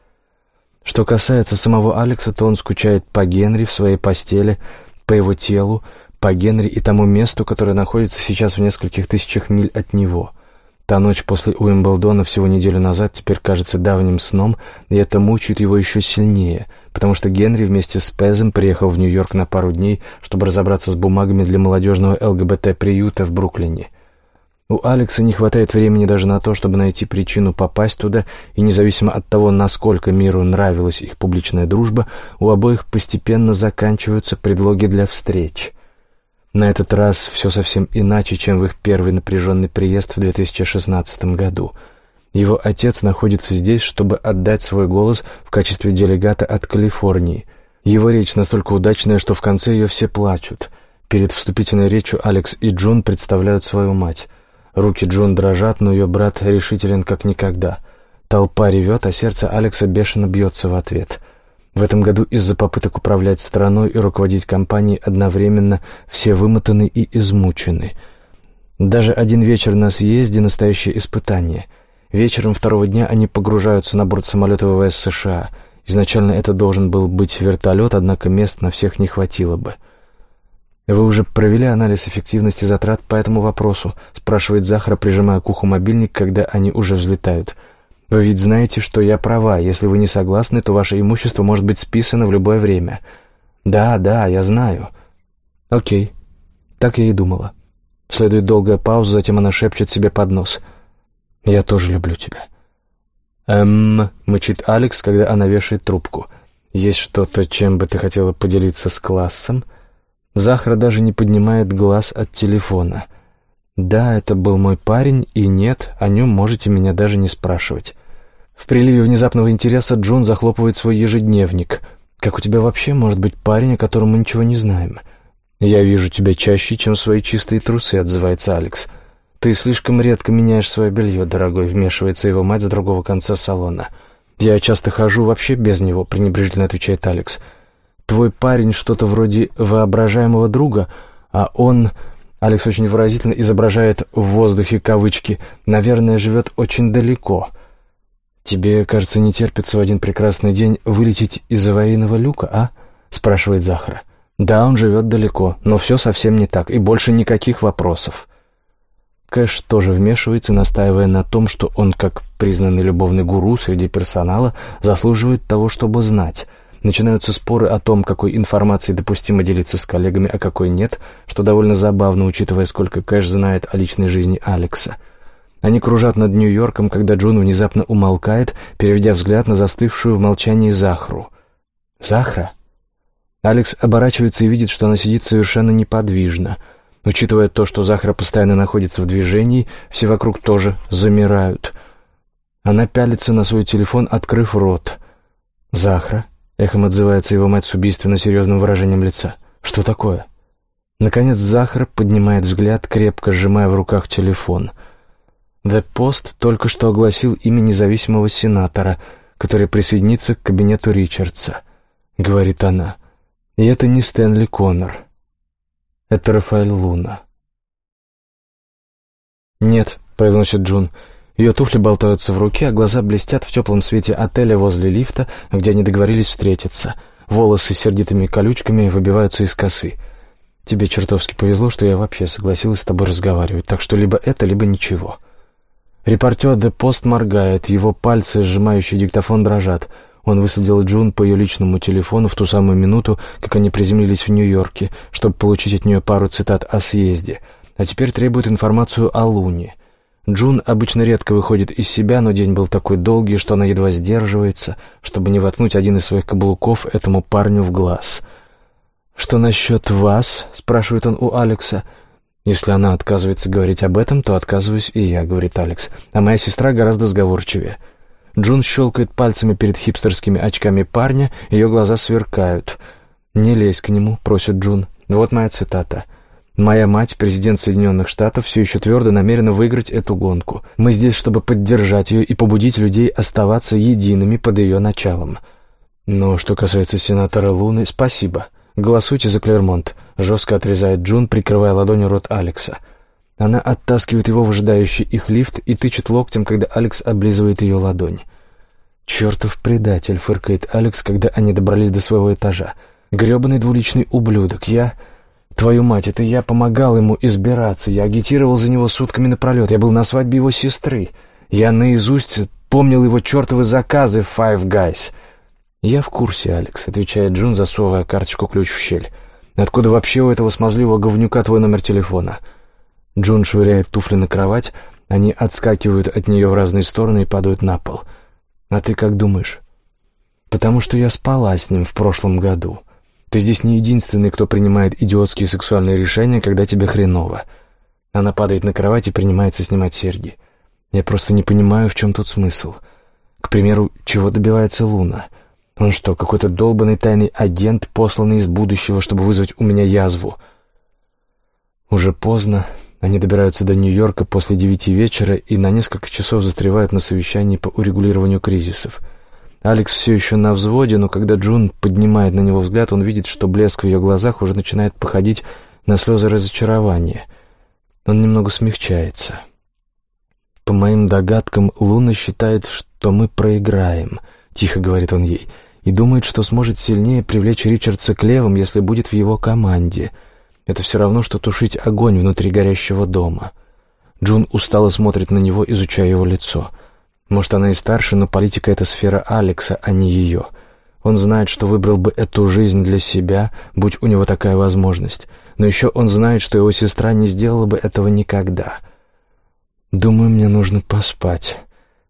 S1: Что касается самого Алекса, то он скучает по Генри в своей постели, по его телу, по Генри и тому месту, которое находится сейчас в нескольких тысячах миль от него — Та ночь после Уимблдона всего неделю назад теперь кажется давним сном, и это мучает его еще сильнее, потому что Генри вместе с Пезом приехал в Нью-Йорк на пару дней, чтобы разобраться с бумагами для молодежного ЛГБТ-приюта в Бруклине. У Алекса не хватает времени даже на то, чтобы найти причину попасть туда, и независимо от того, насколько миру нравилась их публичная дружба, у обоих постепенно заканчиваются предлоги для встреч — на этот раз все совсем иначе, чем в их первый напряженный приезд в 2016 году. Его отец находится здесь, чтобы отдать свой голос в качестве делегата от Калифорнии. Его речь настолько удачная, что в конце ее все плачут. Перед вступительной речью Алекс и Джун представляют свою мать. Руки Джун дрожат, но ее брат решителен как никогда. Толпа ревет, а сердце Алекса бешено бьется в ответ — в этом году из-за попыток управлять страной и руководить компанией одновременно все вымотаны и измучены. Даже один вечер на съезде — настоящее испытание. Вечером второго дня они погружаются на борт самолета ВВС США. Изначально это должен был быть вертолет, однако мест на всех не хватило бы. «Вы уже провели анализ эффективности затрат по этому вопросу?» — спрашивает Захара, прижимая к уху мобильник, когда они уже взлетают — вы ведь знаете, что я права. Если вы не согласны, то ваше имущество может быть списано в любое время. Да, да, я знаю. Окей. Так я и думала. Следует долгая пауза, затем она шепчет себе под нос. Я тоже люблю тебя. Эм, мычит Алекс, когда она вешает трубку. Есть что-то, чем бы ты хотела поделиться с классом? Захара даже не поднимает глаз от телефона — «Да, это был мой парень, и нет, о нем можете меня даже не спрашивать». В приливе внезапного интереса Джон захлопывает свой ежедневник. «Как у тебя вообще может быть парень, о котором мы ничего не знаем?» «Я вижу тебя чаще, чем свои чистые трусы», — отзывается Алекс. «Ты слишком редко меняешь свое белье, дорогой», — вмешивается его мать с другого конца салона. «Я часто хожу вообще без него», — пренебрежительно отвечает Алекс. «Твой парень что-то вроде воображаемого друга, а он...» Алекс очень выразительно изображает в воздухе кавычки «наверное, живет очень далеко». «Тебе, кажется, не терпится в один прекрасный день вылететь из аварийного люка, а?» — спрашивает Захара. «Да, он живет далеко, но все совсем не так, и больше никаких вопросов». Кэш тоже вмешивается, настаивая на том, что он, как признанный любовный гуру среди персонала, заслуживает того, чтобы знать — Начинаются споры о том, какой информацией допустимо делиться с коллегами, а какой нет, что довольно забавно, учитывая, сколько Кэш знает о личной жизни Алекса. Они кружат над Нью-Йорком, когда Джун внезапно умолкает, переведя взгляд на застывшую в молчании Захру. «Захра?» Алекс оборачивается и видит, что она сидит совершенно неподвижно. Учитывая то, что Захра постоянно находится в движении, все вокруг тоже замирают. Она пялится на свой телефон, открыв рот. «Захра?» Эхом отзывается его мать с убийственно серьезным выражением лица. «Что такое?» Наконец Захар поднимает взгляд, крепко сжимая в руках телефон. «The Post только что огласил имя независимого сенатора, который присоединится к кабинету Ричардса», — говорит она. «И это не Стэнли Коннор. Это Рафаэль Луна». «Нет», — произносит Джун, — ее туфли болтаются в руке, а глаза блестят в теплом свете отеля возле лифта, где они договорились встретиться. Волосы с сердитыми колючками выбиваются из косы. Тебе чертовски повезло, что я вообще согласилась с тобой разговаривать, так что либо это, либо ничего. Репортер «Де Пост» моргает, его пальцы, сжимающие диктофон, дрожат. Он выследил Джун по ее личному телефону в ту самую минуту, как они приземлились в Нью-Йорке, чтобы получить от нее пару цитат о съезде, а теперь требует информацию о Луне. Джун обычно редко выходит из себя, но день был такой долгий, что она едва сдерживается, чтобы не воткнуть один из своих каблуков этому парню в глаз. «Что насчет вас?» — спрашивает он у Алекса. «Если она отказывается говорить об этом, то отказываюсь и я», — говорит Алекс. «А моя сестра гораздо сговорчивее». Джун щелкает пальцами перед хипстерскими очками парня, ее глаза сверкают. «Не лезь к нему», — просит Джун. Вот моя цитата — Моя мать, президент Соединенных Штатов, все еще твердо намерена выиграть эту гонку. Мы здесь, чтобы поддержать ее и побудить людей оставаться едиными под ее началом. Но что касается сенатора Луны, спасибо. Голосуйте за Клермонт. Жестко отрезает Джун, прикрывая ладонью рот Алекса. Она оттаскивает его в ожидающий их лифт и тычет локтем, когда Алекс облизывает ее ладонь. «Чертов предатель!» — фыркает Алекс, когда они добрались до своего этажа. «Гребаный двуличный ублюдок! Я...» Твою мать, это я помогал ему избираться, я агитировал за него сутками напролет, я был на свадьбе его сестры. Я наизусть помнил его чертовы заказы Five Guys. «Я в курсе, Алекс», — отвечает Джун, засовывая карточку-ключ в щель. «Откуда вообще у этого смазливого говнюка твой номер телефона?» Джун швыряет туфли на кровать, они отскакивают от нее в разные стороны и падают на пол. «А ты как думаешь?» «Потому что я спала с ним в прошлом году». Ты здесь не единственный, кто принимает идиотские сексуальные решения, когда тебе хреново. Она падает на кровать и принимается снимать серьги. Я просто не понимаю, в чем тут смысл. К примеру, чего добивается Луна? Он что, какой-то долбанный тайный агент, посланный из будущего, чтобы вызвать у меня язву? Уже поздно. Они добираются до Нью-Йорка после девяти вечера и на несколько часов застревают на совещании по урегулированию кризисов — Алекс все еще на взводе, но когда Джун поднимает на него взгляд, он видит, что блеск в ее глазах уже начинает походить на слезы разочарования. Он немного смягчается. «По моим догадкам, Луна считает, что мы проиграем», — тихо говорит он ей, «и думает, что сможет сильнее привлечь Ричардса к левым, если будет в его команде. Это все равно, что тушить огонь внутри горящего дома». Джун устало смотрит на него, изучая его лицо — может, она и старше, но политика — это сфера Алекса, а не ее. Он знает, что выбрал бы эту жизнь для себя, будь у него такая возможность. Но еще он знает, что его сестра не сделала бы этого никогда. «Думаю, мне нужно поспать.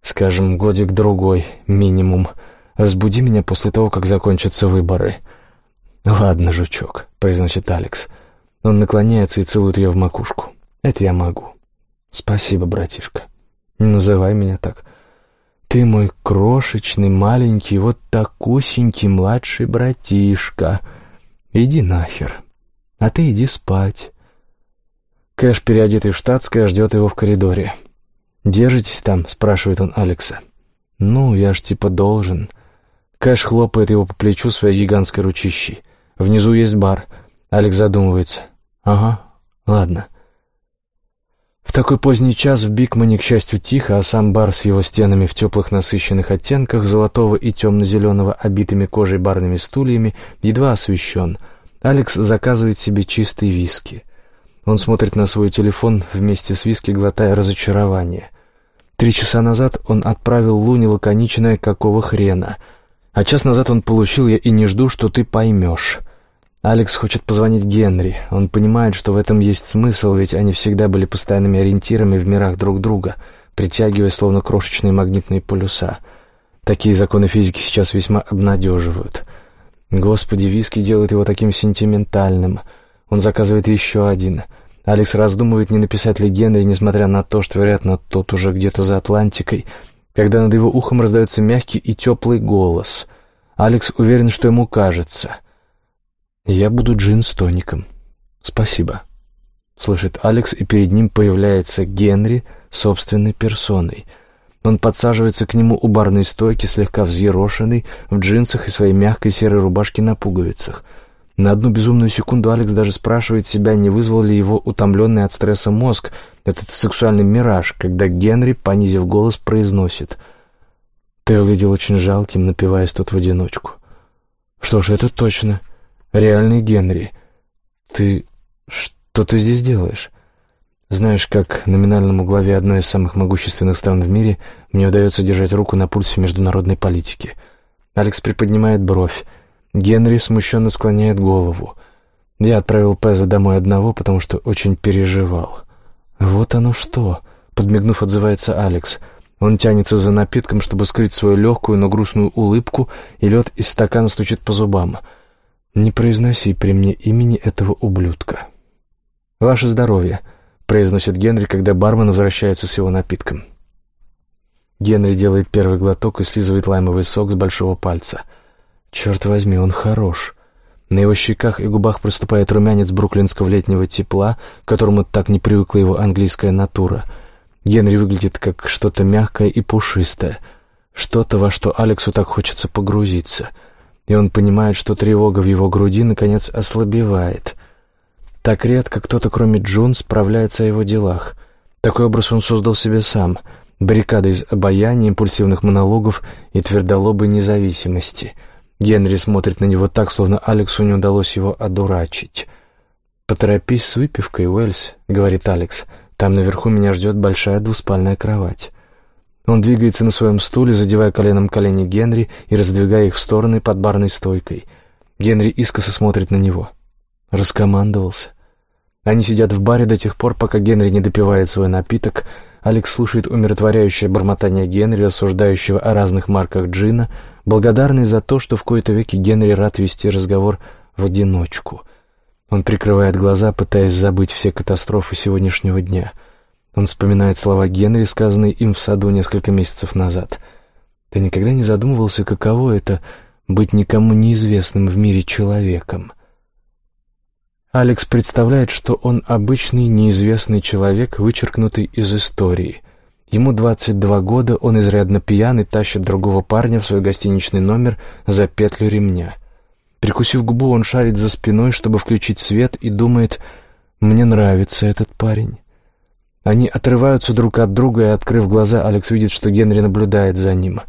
S1: Скажем, годик-другой, минимум. Разбуди меня после того, как закончатся выборы». «Ладно, жучок», — произносит Алекс. Он наклоняется и целует ее в макушку. «Это я могу». «Спасибо, братишка. Не называй меня так. Ты мой крошечный, маленький, вот такусенький младший братишка. Иди нахер. А ты иди спать. Кэш, переодетый в штатское, ждет его в коридоре. «Держитесь там?» — спрашивает он Алекса. «Ну, я ж типа должен». Кэш хлопает его по плечу своей гигантской ручищей. Внизу есть бар. Алекс задумывается. «Ага, ладно». В такой поздний час в Бикмане, к счастью, тихо, а сам бар с его стенами в теплых насыщенных оттенках золотого и темно-зеленого, обитыми кожей барными стульями, едва освещен. Алекс заказывает себе чистый виски. Он смотрит на свой телефон вместе с виски, глотая разочарование. Три часа назад он отправил Луне лаконичное «какого хрена?», а час назад он получил «я и не жду, что ты поймешь». Алекс хочет позвонить Генри. Он понимает, что в этом есть смысл, ведь они всегда были постоянными ориентирами в мирах друг друга, притягивая словно крошечные магнитные полюса. Такие законы физики сейчас весьма обнадеживают. Господи, виски делает его таким сентиментальным. Он заказывает еще один. Алекс раздумывает, не написать ли Генри, несмотря на то, что, вероятно, тот уже где-то за Атлантикой, когда над его ухом раздается мягкий и теплый голос. Алекс уверен, что ему кажется — «Я буду джин с тоником. Спасибо», — слышит Алекс, и перед ним появляется Генри собственной персоной. Он подсаживается к нему у барной стойки, слегка взъерошенный, в джинсах и своей мягкой серой рубашке на пуговицах. На одну безумную секунду Алекс даже спрашивает себя, не вызвал ли его утомленный от стресса мозг этот сексуальный мираж, когда Генри, понизив голос, произносит «Ты выглядел очень жалким, напиваясь тут в одиночку». Что ж, это точно. Реальный Генри. Ты... что ты здесь делаешь? Знаешь, как номинальному главе одной из самых могущественных стран в мире мне удается держать руку на пульсе международной политики. Алекс приподнимает бровь. Генри смущенно склоняет голову. Я отправил Пеза домой одного, потому что очень переживал. «Вот оно что!» — подмигнув, отзывается Алекс. Он тянется за напитком, чтобы скрыть свою легкую, но грустную улыбку, и лед из стакана стучит по зубам. «Не произноси при мне имени этого ублюдка». «Ваше здоровье!» произносит Генри, когда бармен возвращается с его напитком. Генри делает первый глоток и слизывает лаймовый сок с большого пальца. Черт возьми, он хорош. На его щеках и губах проступает румянец бруклинского летнего тепла, к которому так не привыкла его английская натура. Генри выглядит как что-то мягкое и пушистое, что-то, во что Алексу так хочется погрузиться. И он понимает, что тревога в его груди, наконец, ослабевает — так редко кто-то, кроме Джун, справляется о его делах. Такой образ он создал себе сам. Баррикада из обаяния, импульсивных монологов и твердолобой независимости. Генри смотрит на него так, словно Алексу не удалось его одурачить. «Поторопись с выпивкой, Уэльс», — говорит Алекс. «Там наверху меня ждет большая двуспальная кровать». Он двигается на своем стуле, задевая коленом колени Генри и раздвигая их в стороны под барной стойкой. Генри искоса смотрит на него. Раскомандовался. Они сидят в баре до тех пор, пока Генри не допивает свой напиток. Алекс слушает умиротворяющее бормотание Генри, рассуждающего о разных марках джина, благодарный за то, что в кои-то веки Генри рад вести разговор в одиночку. Он прикрывает глаза, пытаясь забыть все катастрофы сегодняшнего дня. Он вспоминает слова Генри, сказанные им в саду несколько месяцев назад. «Ты никогда не задумывался, каково это — быть никому неизвестным в мире человеком?» Алекс представляет, что он обычный неизвестный человек, вычеркнутый из истории. Ему 22 года, он изрядно пьян и тащит другого парня в свой гостиничный номер за петлю ремня. Прикусив губу, он шарит за спиной, чтобы включить свет, и думает «Мне нравится этот парень». Они отрываются друг от друга, и, открыв глаза, Алекс видит, что Генри наблюдает за ним.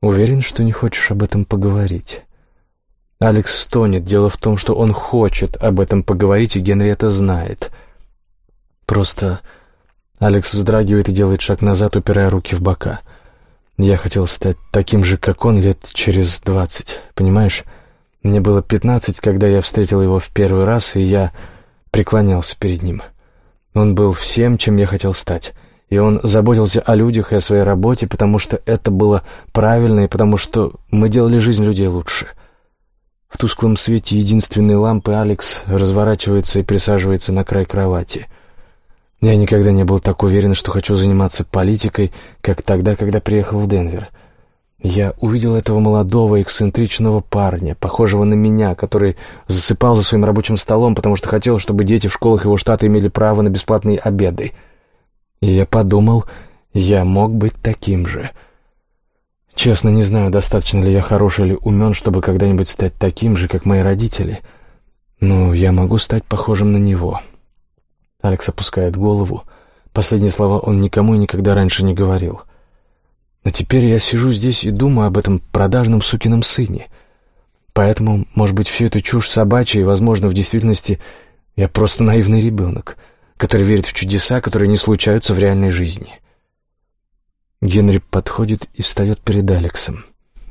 S1: «Уверен, что не хочешь об этом поговорить?» Алекс стонет. Дело в том, что он хочет об этом поговорить, и Генри это знает. Просто Алекс вздрагивает и делает шаг назад, упирая руки в бока. Я хотел стать таким же, как он, лет через двадцать, понимаешь? Мне было пятнадцать, когда я встретил его в первый раз, и я преклонялся перед ним. Он был всем, чем я хотел стать. И он заботился о людях и о своей работе, потому что это было правильно, и потому что мы делали жизнь людей лучше — в тусклом свете единственной лампы Алекс разворачивается и присаживается на край кровати. Я никогда не был так уверен, что хочу заниматься политикой, как тогда, когда приехал в Денвер. Я увидел этого молодого, эксцентричного парня, похожего на меня, который засыпал за своим рабочим столом, потому что хотел, чтобы дети в школах его штата имели право на бесплатные обеды. И я подумал, я мог быть таким же — Честно, не знаю, достаточно ли я хорош или умен, чтобы когда-нибудь стать таким же, как мои родители. Но я могу стать похожим на него. Алекс опускает голову. Последние слова он никому и никогда раньше не говорил. Но теперь я сижу здесь и думаю об этом продажном сукином сыне. Поэтому, может быть, всю эту чушь собачья, и, возможно, в действительности я просто наивный ребенок, который верит в чудеса, которые не случаются в реальной жизни. Генри подходит и встает перед Алексом.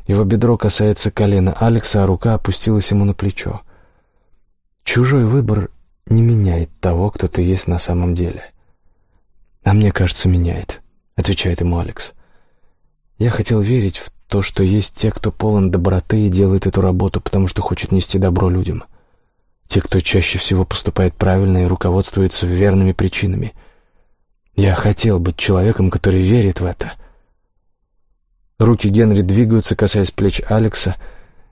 S1: Его бедро касается колена Алекса, а рука опустилась ему на плечо. Чужой выбор не меняет того, кто ты есть на самом деле. «А мне кажется, меняет», — отвечает ему Алекс. «Я хотел верить в то, что есть те, кто полон доброты и делает эту работу, потому что хочет нести добро людям. Те, кто чаще всего поступает правильно и руководствуется верными причинами. Я хотел быть человеком, который верит в это, Руки Генри двигаются, касаясь плеч Алекса,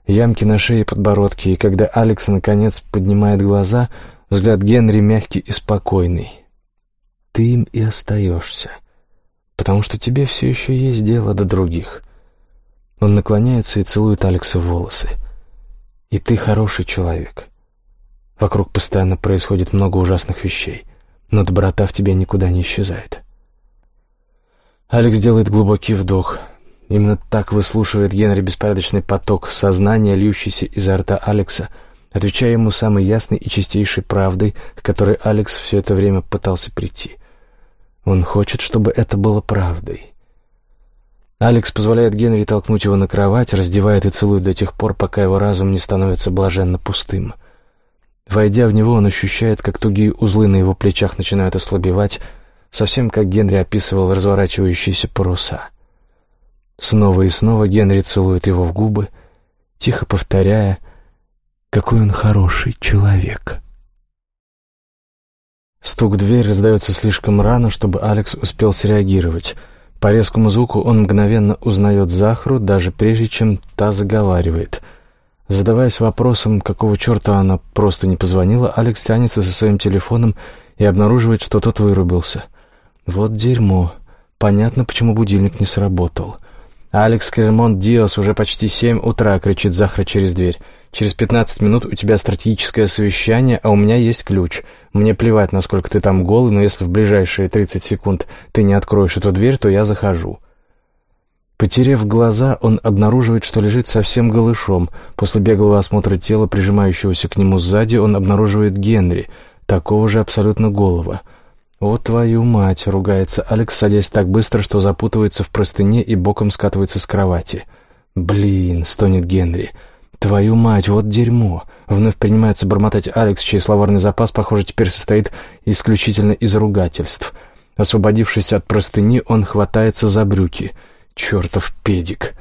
S1: ямки на шее и подбородке, и когда Алекс, наконец, поднимает глаза, взгляд Генри мягкий и спокойный. «Ты им и остаешься, потому что тебе все еще есть дело до других». Он наклоняется и целует Алекса в волосы. «И ты хороший человек. Вокруг постоянно происходит много ужасных вещей, но доброта в тебе никуда не исчезает». Алекс делает глубокий вдох — Именно так выслушивает Генри беспорядочный поток сознания, льющийся изо рта Алекса, отвечая ему самой ясной и чистейшей правдой, к которой Алекс все это время пытался прийти. Он хочет, чтобы это было правдой. Алекс позволяет Генри толкнуть его на кровать, раздевает и целует до тех пор, пока его разум не становится блаженно пустым. Войдя в него, он ощущает, как тугие узлы на его плечах начинают ослабевать, совсем как Генри описывал разворачивающиеся паруса. Снова и снова Генри целует его в губы, тихо повторяя, какой он хороший человек. Стук в дверь раздается слишком рано, чтобы Алекс успел среагировать. По резкому звуку он мгновенно узнает Захру, даже прежде чем та заговаривает. Задаваясь вопросом, какого черта она просто не позвонила, Алекс тянется со своим телефоном и обнаруживает, что тот вырубился. Вот дерьмо. Понятно, почему будильник не сработал. «Алекс Кермонт Диос, уже почти семь утра», — кричит Захра через дверь. Через пятнадцать минут у тебя стратегическое совещание, а у меня есть ключ. Мне плевать, насколько ты там голый, но если в ближайшие тридцать секунд ты не откроешь эту дверь, то я захожу». Потерев глаза, он обнаруживает, что лежит совсем голышом. После беглого осмотра тела, прижимающегося к нему сзади, он обнаруживает Генри, такого же абсолютно голого. «О, твою мать!» — ругается Алекс, садясь так быстро, что запутывается в простыне и боком скатывается с кровати. «Блин!» — стонет Генри. «Твою мать, вот дерьмо!» Вновь принимается бормотать Алекс, чей словарный запас, похоже, теперь состоит исключительно из ругательств. Освободившись от простыни, он хватается за брюки. «Чертов педик!»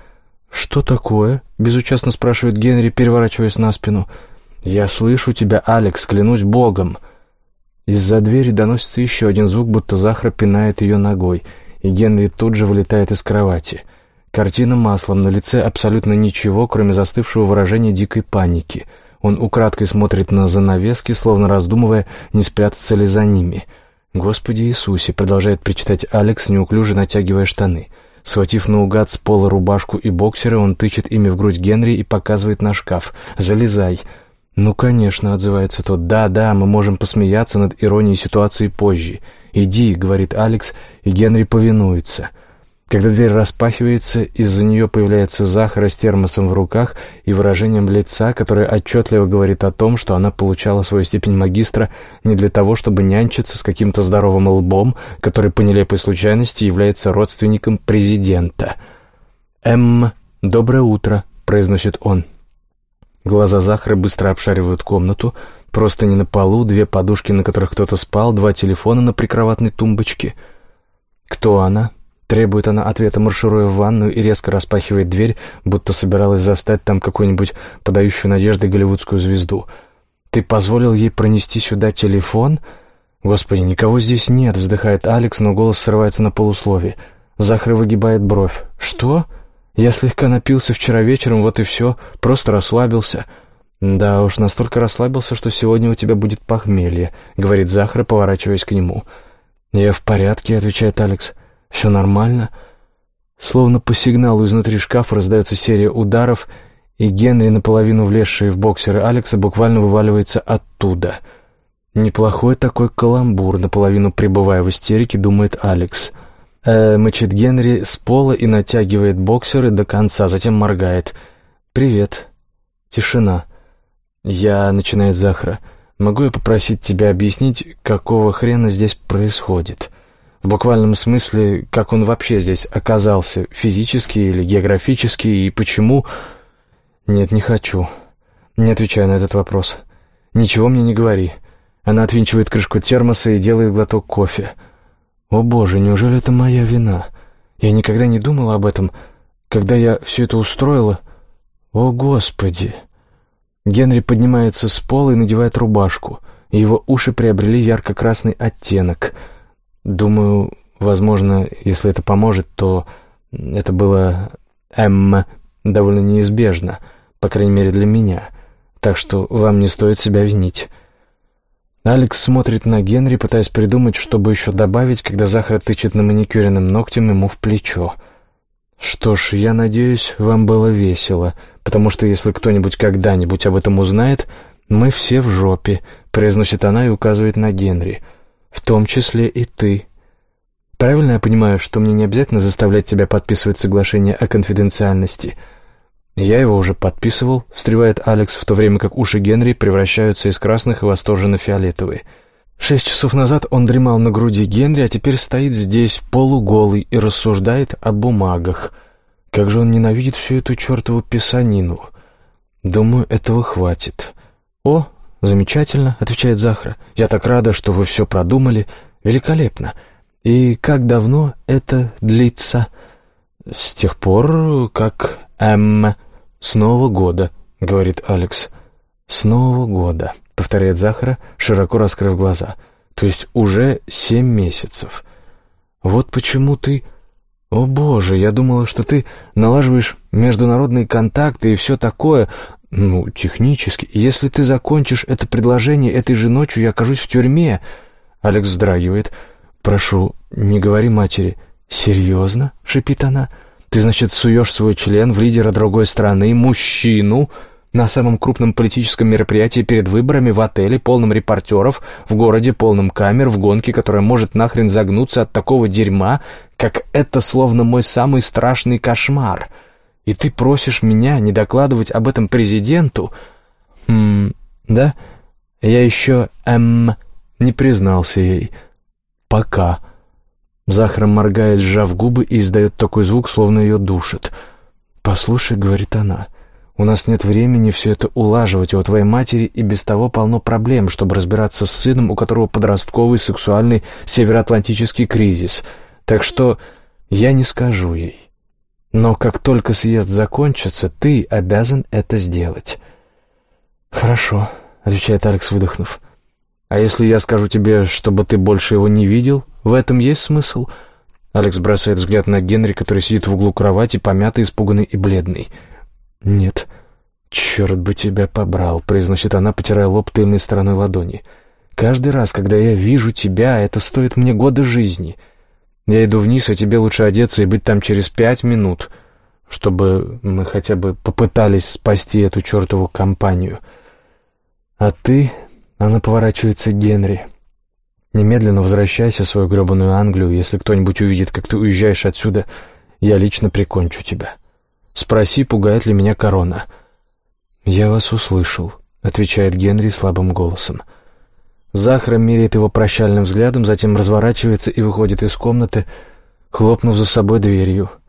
S1: «Что такое?» — безучастно спрашивает Генри, переворачиваясь на спину. «Я слышу тебя, Алекс, клянусь богом!» Из-за двери доносится еще один звук, будто Захра пинает ее ногой, и Генри тут же вылетает из кровати — Картина маслом, на лице абсолютно ничего, кроме застывшего выражения дикой паники. Он украдкой смотрит на занавески, словно раздумывая, не спрятаться ли за ними. «Господи Иисусе!» — продолжает причитать Алекс, неуклюже натягивая штаны. Схватив наугад с пола рубашку и боксеры, он тычет ими в грудь Генри и показывает на шкаф. «Залезай!» «Ну, конечно», — отзывается тот. «Да, да, мы можем посмеяться над иронией ситуации позже. Иди», — говорит Алекс, и Генри повинуется. Когда дверь распахивается, из-за нее появляется Захара с термосом в руках и выражением лица, которое отчетливо говорит о том, что она получала свою степень магистра не для того, чтобы нянчиться с каким-то здоровым лбом, который по нелепой случайности является родственником президента. «Эм, доброе утро», — произносит он. Глаза Захара быстро обшаривают комнату, просто не на полу, две подушки, на которых кто-то спал, два телефона на прикроватной тумбочке. «Кто она?» Требует она ответа, маршируя в ванную и резко распахивает дверь, будто собиралась застать там какую-нибудь подающую надежды голливудскую звезду. «Ты позволил ей пронести сюда телефон?» «Господи, никого здесь нет», — вздыхает Алекс, но голос срывается на полусловие. Захар выгибает бровь. «Что? Я слегка напился вчера вечером, вот и все, просто расслабился». «Да уж, настолько расслабился, что сегодня у тебя будет похмелье», — говорит Захар, поворачиваясь к нему. «Я в порядке», — отвечает Алекс. Все нормально?» Словно по сигналу изнутри шкафа раздается серия ударов, и Генри, наполовину влезший в боксеры Алекса, буквально вываливается оттуда. «Неплохой такой каламбур», наполовину пребывая в истерике, думает Алекс. Э, мычит Генри с пола и натягивает боксеры до конца, затем моргает. «Привет». Тишина. «Я», — начинает Захра, — «могу я попросить тебя объяснить, какого хрена здесь происходит?» В буквальном смысле, как он вообще здесь оказался, физически или географически, и почему... Нет, не хочу. Не отвечай на этот вопрос. Ничего мне не говори. Она отвинчивает крышку термоса и делает глоток кофе. О боже, неужели это моя вина? Я никогда не думала об этом, когда я все это устроила. О господи! Генри поднимается с пола и надевает рубашку. Его уши приобрели ярко-красный оттенок — Думаю, возможно, если это поможет, то это было М довольно неизбежно, по крайней мере для меня, так что вам не стоит себя винить. Алекс смотрит на Генри, пытаясь придумать, чтобы еще добавить, когда Захар тычет на маникюренным ногтем ему в плечо. «Что ж, я надеюсь, вам было весело, потому что если кто-нибудь когда-нибудь об этом узнает, мы все в жопе», — произносит она и указывает на Генри — в том числе и ты. Правильно я понимаю, что мне не обязательно заставлять тебя подписывать соглашение о конфиденциальности?» «Я его уже подписывал», — встревает Алекс, в то время как уши Генри превращаются из красных в восторженно-фиолетовые. Шесть часов назад он дремал на груди Генри, а теперь стоит здесь, полуголый, и рассуждает о бумагах. Как же он ненавидит всю эту чертову писанину. Думаю, этого хватит. «О, замечательно», — отвечает Захра. «Я так рада, что вы все продумали. Великолепно. «И как давно это длится?» «С тех пор, как М. С Нового года», — говорит Алекс. «С Нового года», — повторяет Захара, широко раскрыв глаза. «То есть уже семь месяцев. Вот почему ты...» «О боже, я думала, что ты налаживаешь международные контакты и все такое. Ну, технически. Если ты закончишь это предложение этой же ночью, я окажусь в тюрьме». Алекс вздрагивает. «Прошу, не говори матери». «Серьезно?» — шипит она. «Ты, значит, суешь свой член в лидера другой страны, мужчину, на самом крупном политическом мероприятии перед выборами в отеле, полном репортеров, в городе, полном камер, в гонке, которая может нахрен загнуться от такого дерьма, как это словно мой самый страшный кошмар. И ты просишь меня не докладывать об этом президенту?» «Хм, да? Я еще, эм, не признался ей». «Пока». Захар моргает, сжав губы, и издает такой звук, словно ее душит. «Послушай», — говорит она, — «у нас нет времени все это улаживать, у твоей матери и без того полно проблем, чтобы разбираться с сыном, у которого подростковый сексуальный североатлантический кризис. Так что я не скажу ей. Но как только съезд закончится, ты обязан это сделать». «Хорошо», — отвечает Алекс, выдохнув. «А если я скажу тебе, чтобы ты больше его не видел, в этом есть смысл?» Алекс бросает взгляд на Генри, который сидит в углу кровати, помятый, испуганный и бледный. «Нет». «Черт бы тебя побрал», — произносит она, потирая лоб тыльной стороной ладони. «Каждый раз, когда я вижу тебя, это стоит мне года жизни. Я иду вниз, а тебе лучше одеться и быть там через пять минут, чтобы мы хотя бы попытались спасти эту чертову компанию. А ты она поворачивается к Генри. «Немедленно возвращайся в свою гребаную Англию. Если кто-нибудь увидит, как ты уезжаешь отсюда, я лично прикончу тебя. Спроси, пугает ли меня корона». «Я вас услышал», — отвечает Генри слабым голосом. Захара меряет его прощальным взглядом, затем разворачивается и выходит из комнаты, хлопнув за собой дверью —